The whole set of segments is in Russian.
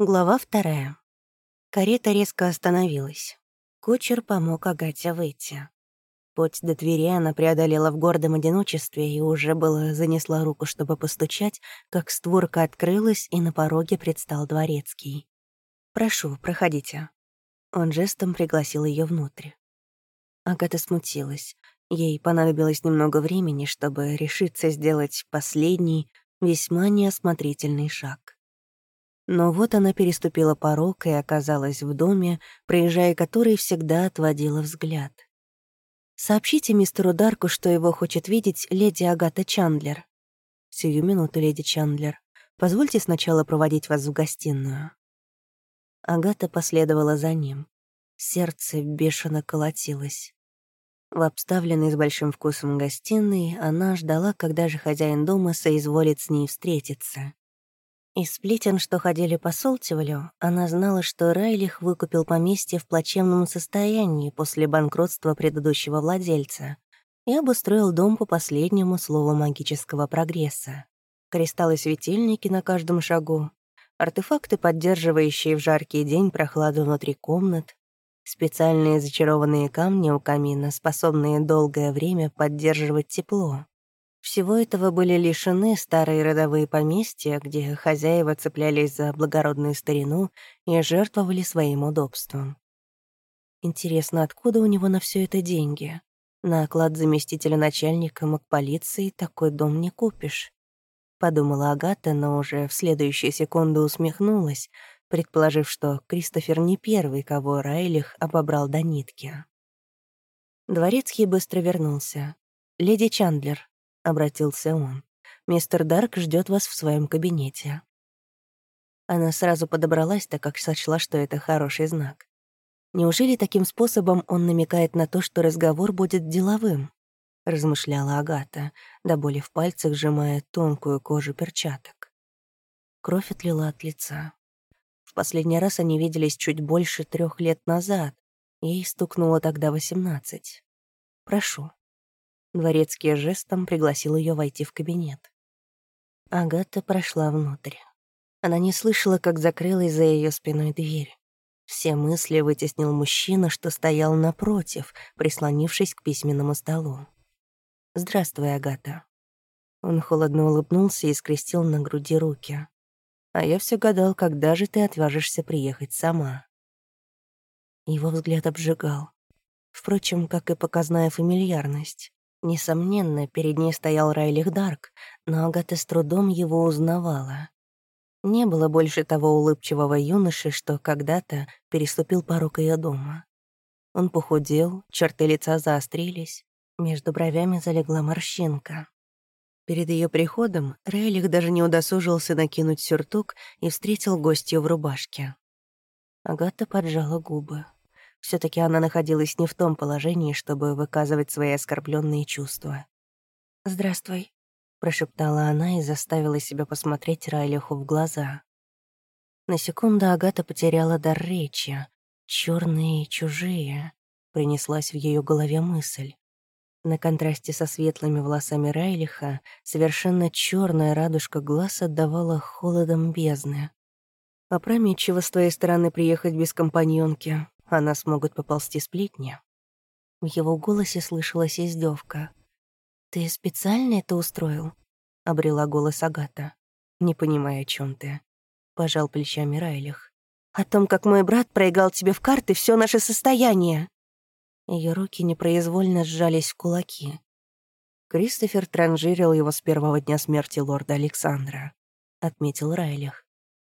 Глава вторая. Карета резко остановилась. Кучер помог Агате выйти. Путь до двери она преодолела в гордом одиночестве и уже было занесла руку, чтобы постучать, как створка открылась, и на пороге предстал дворецкий. «Прошу, проходите». Он жестом пригласил ее внутрь. Агата смутилась. Ей понадобилось немного времени, чтобы решиться сделать последний, весьма неосмотрительный шаг. Но вот она переступила порог и оказалась в доме, проезжая который всегда отводила взгляд. «Сообщите мистеру Дарку, что его хочет видеть леди Агата Чандлер». «Сию минуту, леди Чандлер. Позвольте сначала проводить вас в гостиную». Агата последовала за ним. Сердце бешено колотилось. В обставленной с большим вкусом гостиной она ждала, когда же хозяин дома соизволит с ней встретиться. Из сплетен, что ходили по Солтивалю, она знала, что Райлих выкупил поместье в плачевном состоянии после банкротства предыдущего владельца и обустроил дом по последнему слову магического прогресса. Кристаллы-светильники на каждом шагу, артефакты, поддерживающие в жаркий день прохладу внутри комнат, специальные зачарованные камни у камина, способные долгое время поддерживать тепло. Всего этого были лишены старые родовые поместья, где хозяева цеплялись за благородную старину и жертвовали своим удобством. Интересно, откуда у него на все это деньги? На оклад заместителя начальника МакПолиции такой дом не купишь. Подумала Агата, но уже в следующую секунду усмехнулась, предположив, что Кристофер не первый, кого Райлих обобрал до нитки. Дворецкий быстро вернулся. «Леди Чандлер, — обратился он. «Мистер Дарк ждет вас в своем кабинете». Она сразу подобралась, так как сочла, что это хороший знак. Неужели таким способом он намекает на то, что разговор будет деловым? размышляла Агата, до боли в пальцах сжимая тонкую кожу перчаток. Кровь отлила от лица. В последний раз они виделись чуть больше трех лет назад. Ей стукнуло тогда восемнадцать. «Прошу», Дворецкий жестом пригласил ее войти в кабинет. Агата прошла внутрь. Она не слышала, как закрылась за ее спиной дверь. Все мысли вытеснил мужчина, что стоял напротив, прислонившись к письменному столу. «Здравствуй, Агата». Он холодно улыбнулся и скрестил на груди руки. «А я все гадал, когда же ты отвяжешься приехать сама». Его взгляд обжигал. Впрочем, как и показная фамильярность. Несомненно, перед ней стоял Райлих Дарк, но Агата с трудом его узнавала. Не было больше того улыбчивого юноши, что когда-то переступил порог ее дома. Он похудел, черты лица заострились, между бровями залегла морщинка. Перед ее приходом Рейлих даже не удосужился накинуть сюртук и встретил гостью в рубашке. Агата поджала губы все таки она находилась не в том положении, чтобы выказывать свои оскорбленные чувства. «Здравствуй», — прошептала она и заставила себя посмотреть Райлиху в глаза. На секунду Агата потеряла дар речи. Черные и чужие», — принеслась в ее голове мысль. На контрасте со светлыми волосами Райлиха совершенно черная радужка глаз отдавала холодом бездны. Опрометчиво с твоей стороны приехать без компаньонки о нас могут поползти сплетни. В его голосе слышалась издевка. «Ты специально это устроил?» — обрела голос Агата. «Не понимая, о чем ты», — пожал плечами Райлих. «О том, как мой брат проиграл тебе в карты все наше состояние». Ее руки непроизвольно сжались в кулаки. Кристофер транжирил его с первого дня смерти лорда Александра, — отметил Райлих.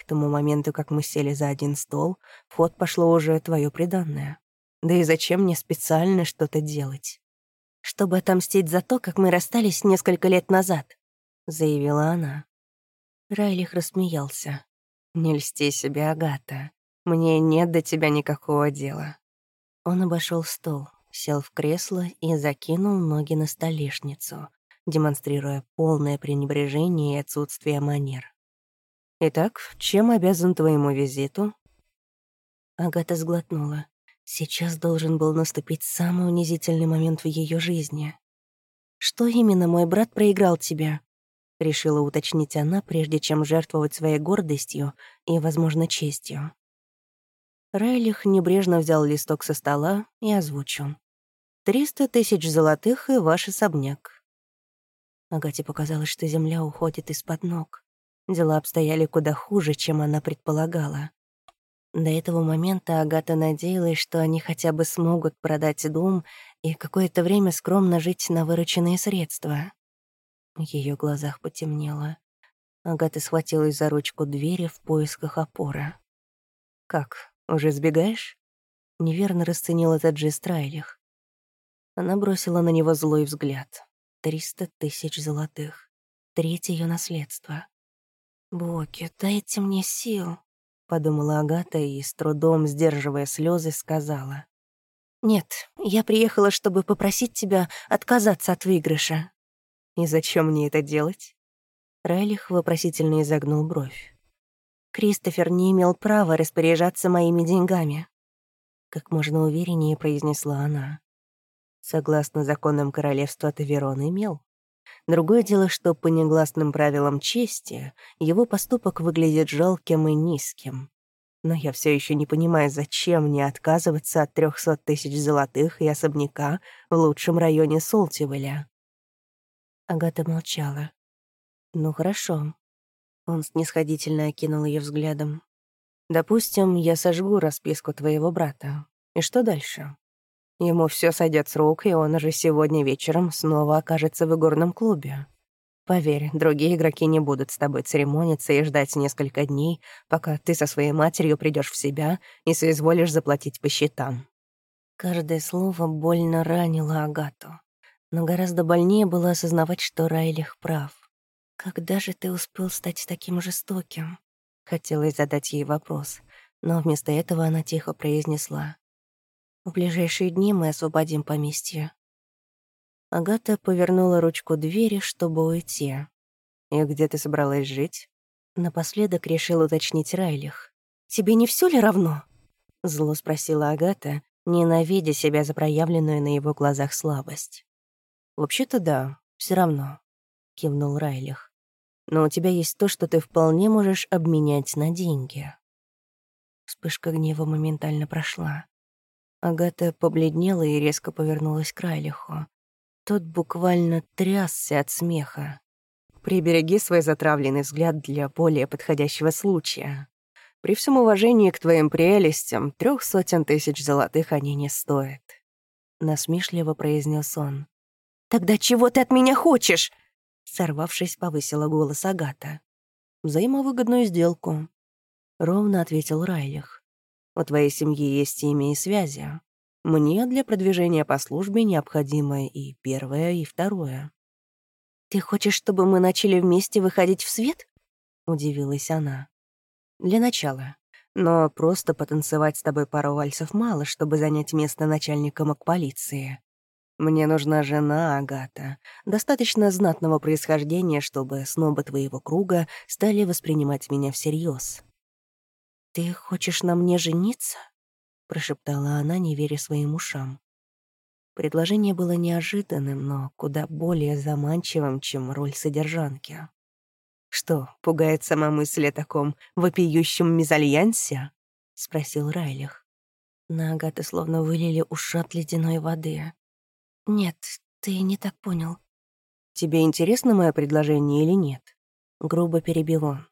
К тому моменту, как мы сели за один стол, в ход пошло уже твое приданное. Да и зачем мне специально что-то делать? Чтобы отомстить за то, как мы расстались несколько лет назад, заявила она. Райлих рассмеялся. «Не льсти себе, Агата. Мне нет до тебя никакого дела». Он обошел стол, сел в кресло и закинул ноги на столешницу, демонстрируя полное пренебрежение и отсутствие манер. «Итак, чем обязан твоему визиту?» Агата сглотнула. Сейчас должен был наступить самый унизительный момент в ее жизни. «Что именно мой брат проиграл тебе?» Решила уточнить она, прежде чем жертвовать своей гордостью и, возможно, честью. Райлих небрежно взял листок со стола и озвучил. «Триста тысяч золотых и ваш особняк». Агате показалось, что земля уходит из-под ног. Дела обстояли куда хуже, чем она предполагала. До этого момента Агата надеялась, что они хотя бы смогут продать дом и какое-то время скромно жить на вырученные средства. В её глазах потемнело. Агата схватилась за ручку двери в поисках опоры. «Как, уже сбегаешь?» Неверно расценил этот жест Райлих. Она бросила на него злой взгляд. Триста тысяч золотых. Треть её наследства. «Боги, дайте мне сил», — подумала Агата и, с трудом сдерживая слезы, сказала. «Нет, я приехала, чтобы попросить тебя отказаться от выигрыша». «И зачем мне это делать?» Райлих вопросительно изогнул бровь. «Кристофер не имел права распоряжаться моими деньгами», — как можно увереннее произнесла она. Согласно законам королевства Таверон имел. Другое дело, что по негласным правилам чести его поступок выглядит жалким и низким. Но я все еще не понимаю, зачем мне отказываться от трехсот тысяч золотых и особняка в лучшем районе Солтивеля. Агата молчала. «Ну хорошо». Он снисходительно окинул ее взглядом. «Допустим, я сожгу расписку твоего брата. И что дальше? Ему все сойдет с рук, и он уже сегодня вечером снова окажется в игорном клубе. Поверь, другие игроки не будут с тобой церемониться и ждать несколько дней, пока ты со своей матерью придешь в себя и соизволишь заплатить по счетам». Каждое слово больно ранило Агату. Но гораздо больнее было осознавать, что Райлих прав. «Когда же ты успел стать таким жестоким?» Хотелось задать ей вопрос, но вместо этого она тихо произнесла. В ближайшие дни мы освободим поместье». Агата повернула ручку двери, чтобы уйти. «И где ты собралась жить?» Напоследок решил уточнить Райлих. «Тебе не все ли равно?» Зло спросила Агата, ненавидя себя за проявленную на его глазах слабость. «Вообще-то да, все равно», — кивнул Райлих. «Но у тебя есть то, что ты вполне можешь обменять на деньги». Вспышка гнева моментально прошла. Агата побледнела и резко повернулась к Райлиху. Тот буквально трясся от смеха. «Прибереги свой затравленный взгляд для более подходящего случая. При всем уважении к твоим прелестям, трех сотен тысяч золотых они не стоят», — насмешливо произнес он. «Тогда чего ты от меня хочешь?» Сорвавшись, повысила голос Агата. «Взаимовыгодную сделку», — ровно ответил Райлих. У твоей семьи есть имя и связи. Мне для продвижения по службе необходимо и первое, и второе». «Ты хочешь, чтобы мы начали вместе выходить в свет?» — удивилась она. «Для начала. Но просто потанцевать с тобой пару вальсов мало, чтобы занять место начальника полиции. Мне нужна жена, Агата, достаточно знатного происхождения, чтобы снобы твоего круга стали воспринимать меня всерьез. «Ты хочешь на мне жениться?» — прошептала она, не веря своим ушам. Предложение было неожиданным, но куда более заманчивым, чем роль содержанки. «Что, пугает сама мысль о таком вопиющем мезальянсе?» — спросил Райлих. На Агаты словно вылили ушат ледяной воды. «Нет, ты не так понял». «Тебе интересно мое предложение или нет?» Грубо перебил он.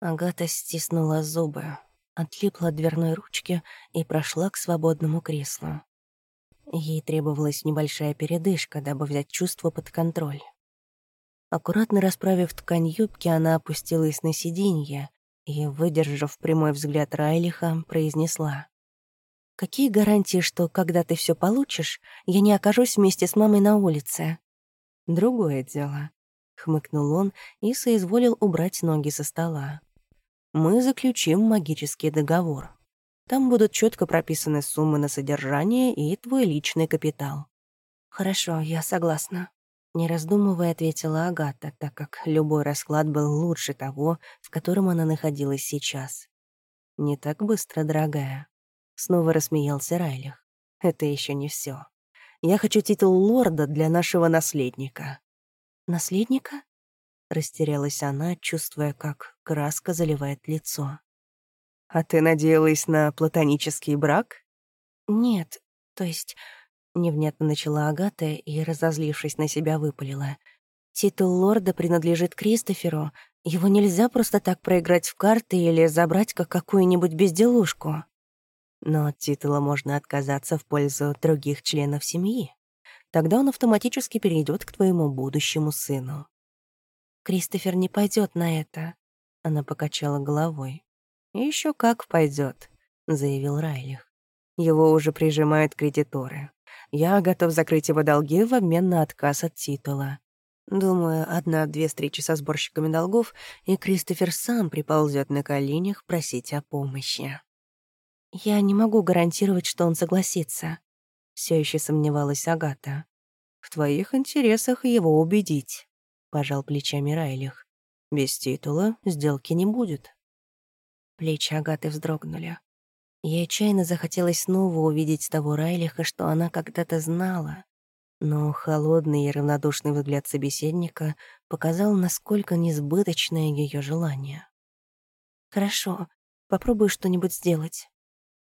Агата стиснула зубы, отлипла от дверной ручки и прошла к свободному креслу. Ей требовалась небольшая передышка, дабы взять чувство под контроль. Аккуратно расправив ткань юбки, она опустилась на сиденье и, выдержав прямой взгляд Райлиха, произнесла. «Какие гарантии, что, когда ты все получишь, я не окажусь вместе с мамой на улице?» «Другое дело», — хмыкнул он и соизволил убрать ноги со стола мы заключим магический договор. Там будут четко прописаны суммы на содержание и твой личный капитал». «Хорошо, я согласна», — не раздумывая ответила Агата, так как любой расклад был лучше того, в котором она находилась сейчас. «Не так быстро, дорогая», — снова рассмеялся Райлих. «Это еще не все. Я хочу титул лорда для нашего наследника». «Наследника?» — растерялась она, чувствуя, как краска заливает лицо. «А ты надеялась на платонический брак?» «Нет, то есть...» — невнятно начала Агата и, разозлившись на себя, выпалила. «Титул лорда принадлежит Кристоферу. Его нельзя просто так проиграть в карты или забрать как какую-нибудь безделушку. Но от титула можно отказаться в пользу других членов семьи. Тогда он автоматически перейдет к твоему будущему сыну». «Кристофер не пойдет на это», — она покачала головой. Еще как пойдет, заявил Райлих. Его уже прижимают кредиторы. Я готов закрыть его долги в обмен на отказ от титула. Думаю, одна-две встречи со сборщиками долгов, и Кристофер сам приползет на коленях просить о помощи. Я не могу гарантировать, что он согласится. Все еще сомневалась Агата. В твоих интересах его убедить, пожал плечами Райлих. Без титула сделки не будет. Плечи Агаты вздрогнули. Ей отчаянно захотелось снова увидеть того Райлиха, что она когда-то знала. Но холодный и равнодушный взгляд собеседника показал, насколько несбыточное ее желание. «Хорошо, попробую что-нибудь сделать».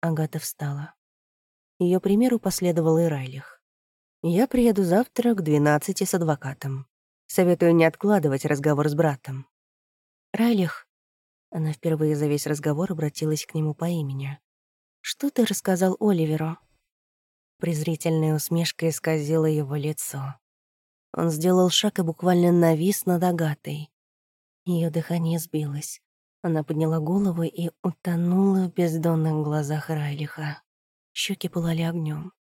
Агата встала. Ее примеру последовал и Райлих. «Я приеду завтра к двенадцати с адвокатом. Советую не откладывать разговор с братом». «Райлих», она впервые за весь разговор обратилась к нему по имени. «Что ты рассказал Оливеру?» Презрительная усмешка исказила его лицо. Он сделал шаг и буквально навис над Агатой. Ее дыхание сбилось. Она подняла голову и утонула в бездонных глазах Райлиха. Щеки пылали огнем,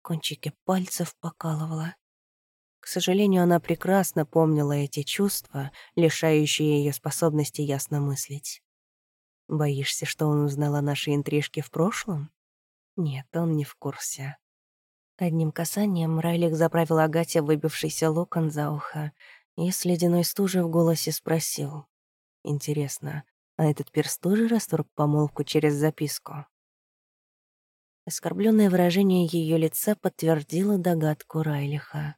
кончики пальцев покалывала. К сожалению, она прекрасно помнила эти чувства, лишающие ее способности ясно мыслить. Боишься, что он узнал о нашей интрижке в прошлом? Нет, он не в курсе. Одним касанием Райлик заправил Агате выбившийся локон за ухо и с ледяной стужей в голосе спросил. «Интересно, а этот перс тоже расторг помолвку через записку?» Оскорбленное выражение ее лица подтвердило догадку Райлиха.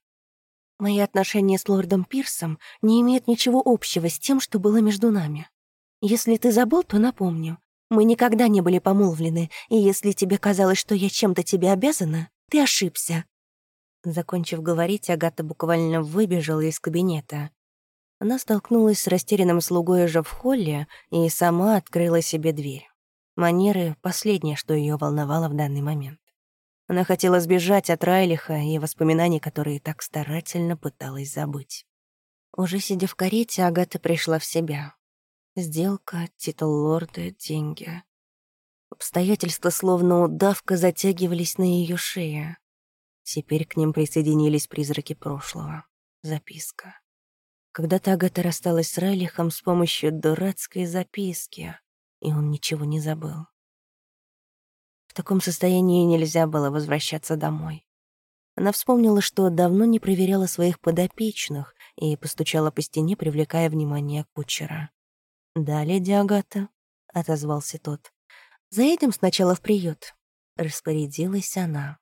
Мои отношения с лордом Пирсом не имеют ничего общего с тем, что было между нами. Если ты забыл, то напомню. Мы никогда не были помолвлены, и если тебе казалось, что я чем-то тебе обязана, ты ошибся». Закончив говорить, Агата буквально выбежала из кабинета. Она столкнулась с растерянным слугой уже в холле и сама открыла себе дверь. Манеры — последнее, что ее волновало в данный момент. Она хотела сбежать от Райлиха и воспоминаний, которые так старательно пыталась забыть. Уже сидя в карете, Агата пришла в себя. Сделка, титул лорда, деньги. Обстоятельства, словно удавка, затягивались на ее шее. Теперь к ним присоединились призраки прошлого. Записка. Когда-то Агата рассталась с Райлихом с помощью дурацкой записки, и он ничего не забыл. В таком состоянии нельзя было возвращаться домой. Она вспомнила, что давно не проверяла своих подопечных и постучала по стене, привлекая внимание кучера. «Да, леди Агата», — отозвался тот. «Заедем сначала в приют», — распорядилась она.